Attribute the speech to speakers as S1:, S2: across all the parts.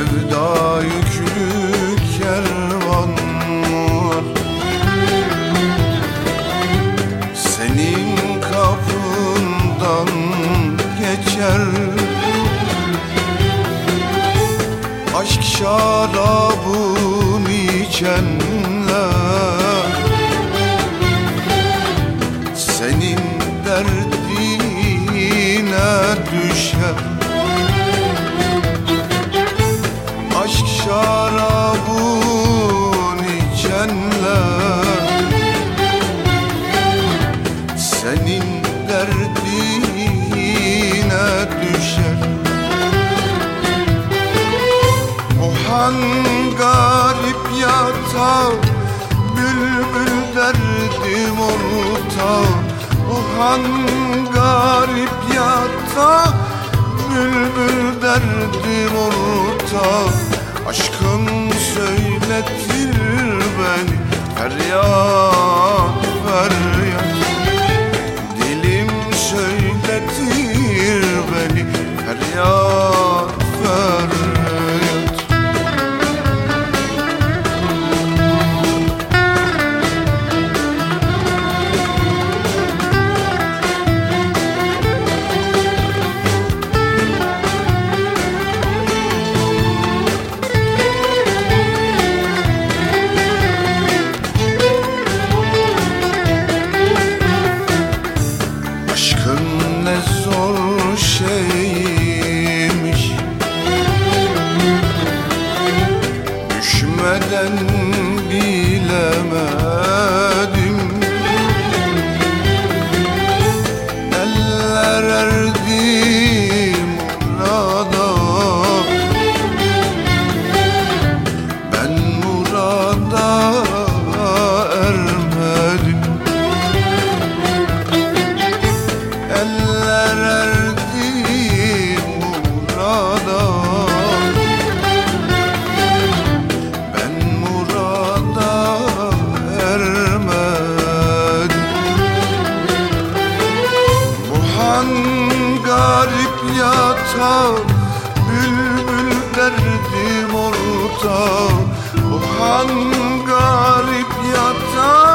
S1: Sevda yüklü kervan var. Senin kapından geçer. Aşk şarabım içenler. Senin derdine düşer. O han garip yatağı Bülbül derdim ortağı. O han garip yatağı Bülbül derdim ortağı. Aşkın söyletir beni Feryat feryat şey. Yatağı Bülbül derdim orta Bu han garip yatağı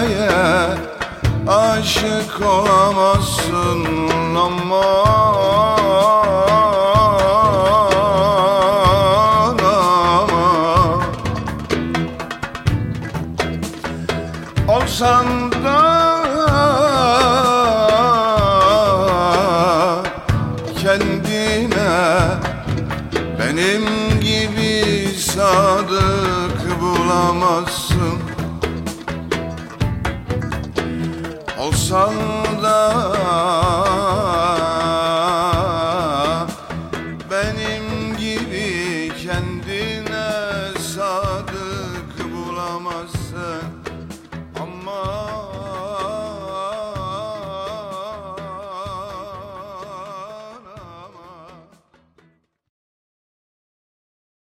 S1: kimseye aşık olamazsın aman Olsan da kendine benim gibi sadık bulamazsın Olsan da